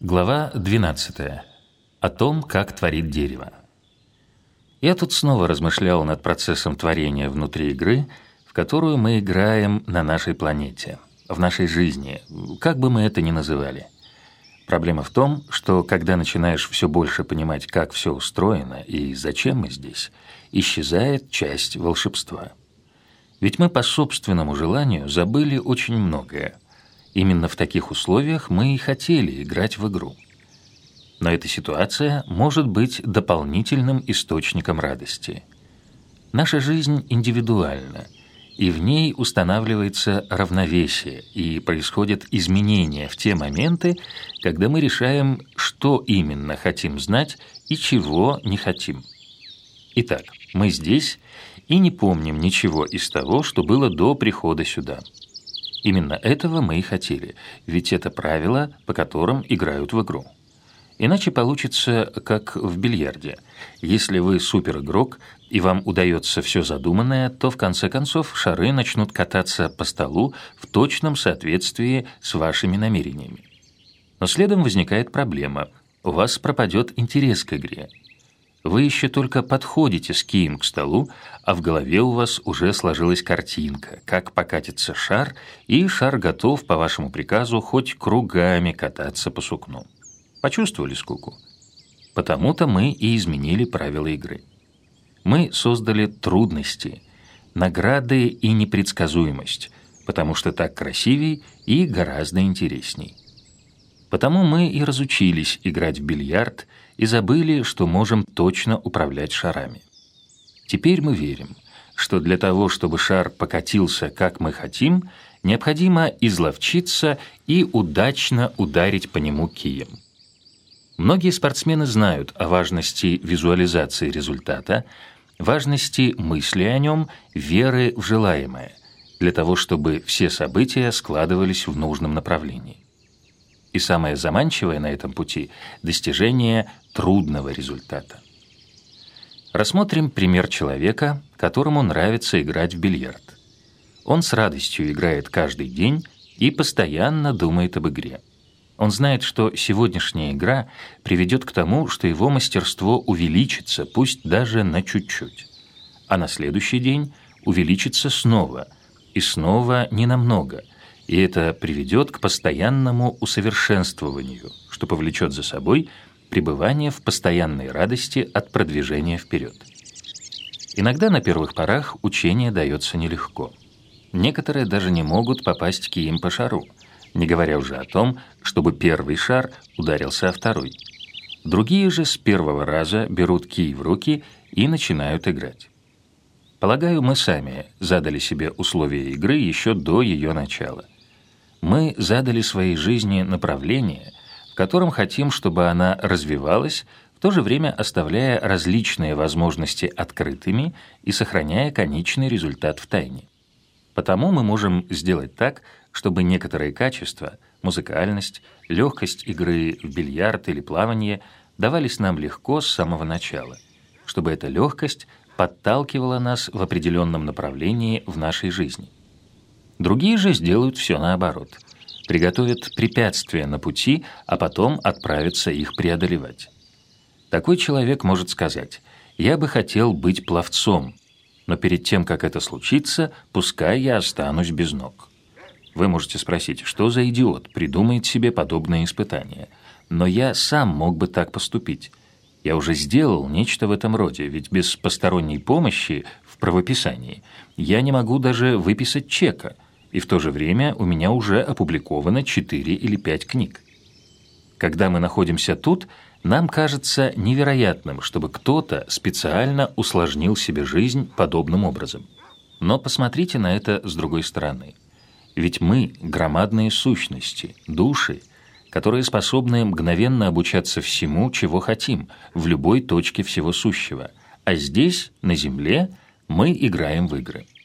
Глава 12. О том, как творит дерево. Я тут снова размышлял над процессом творения внутри игры, в которую мы играем на нашей планете, в нашей жизни, как бы мы это ни называли. Проблема в том, что когда начинаешь все больше понимать, как все устроено и зачем мы здесь, исчезает часть волшебства. Ведь мы по собственному желанию забыли очень многое – Именно в таких условиях мы и хотели играть в игру. Но эта ситуация может быть дополнительным источником радости. Наша жизнь индивидуальна, и в ней устанавливается равновесие, и происходят изменения в те моменты, когда мы решаем, что именно хотим знать и чего не хотим. Итак, мы здесь и не помним ничего из того, что было до прихода сюда – Именно этого мы и хотели, ведь это правила, по которым играют в игру. Иначе получится, как в бильярде. Если вы суперигрок, и вам удается все задуманное, то в конце концов шары начнут кататься по столу в точном соответствии с вашими намерениями. Но следом возникает проблема. У вас пропадет интерес к игре. Вы еще только подходите с кием к столу, а в голове у вас уже сложилась картинка, как покатится шар, и шар готов по вашему приказу хоть кругами кататься по сукну. Почувствовали скуку? Потому-то мы и изменили правила игры. Мы создали трудности, награды и непредсказуемость, потому что так красивей и гораздо интересней. Потому мы и разучились играть в бильярд и забыли, что можем точно управлять шарами. Теперь мы верим, что для того, чтобы шар покатился, как мы хотим, необходимо изловчиться и удачно ударить по нему кием. Многие спортсмены знают о важности визуализации результата, важности мысли о нем, веры в желаемое, для того, чтобы все события складывались в нужном направлении. И самое заманчивое на этом пути – достижение трудного результата. Рассмотрим пример человека, которому нравится играть в бильярд. Он с радостью играет каждый день и постоянно думает об игре. Он знает, что сегодняшняя игра приведет к тому, что его мастерство увеличится, пусть даже на чуть-чуть. А на следующий день увеличится снова, и снова не намного – и это приведет к постоянному усовершенствованию, что повлечет за собой пребывание в постоянной радости от продвижения вперед. Иногда на первых порах учение дается нелегко. Некоторые даже не могут попасть кием по шару, не говоря уже о том, чтобы первый шар ударился о второй. Другие же с первого раза берут кий в руки и начинают играть. Полагаю, мы сами задали себе условия игры еще до ее начала – мы задали своей жизни направление, в котором хотим, чтобы она развивалась, в то же время оставляя различные возможности открытыми и сохраняя конечный результат в тайне. Потому мы можем сделать так, чтобы некоторые качества – музыкальность, легкость игры в бильярд или плавание – давались нам легко с самого начала, чтобы эта легкость подталкивала нас в определенном направлении в нашей жизни. Другие же сделают все наоборот. Приготовят препятствия на пути, а потом отправятся их преодолевать. Такой человек может сказать «Я бы хотел быть пловцом, но перед тем, как это случится, пускай я останусь без ног». Вы можете спросить, что за идиот придумает себе подобные испытания? Но я сам мог бы так поступить. Я уже сделал нечто в этом роде, ведь без посторонней помощи в правописании я не могу даже выписать чека – и в то же время у меня уже опубликовано 4 или 5 книг. Когда мы находимся тут, нам кажется невероятным, чтобы кто-то специально усложнил себе жизнь подобным образом. Но посмотрите на это с другой стороны. Ведь мы – громадные сущности, души, которые способны мгновенно обучаться всему, чего хотим, в любой точке всего сущего. А здесь, на Земле, мы играем в игры –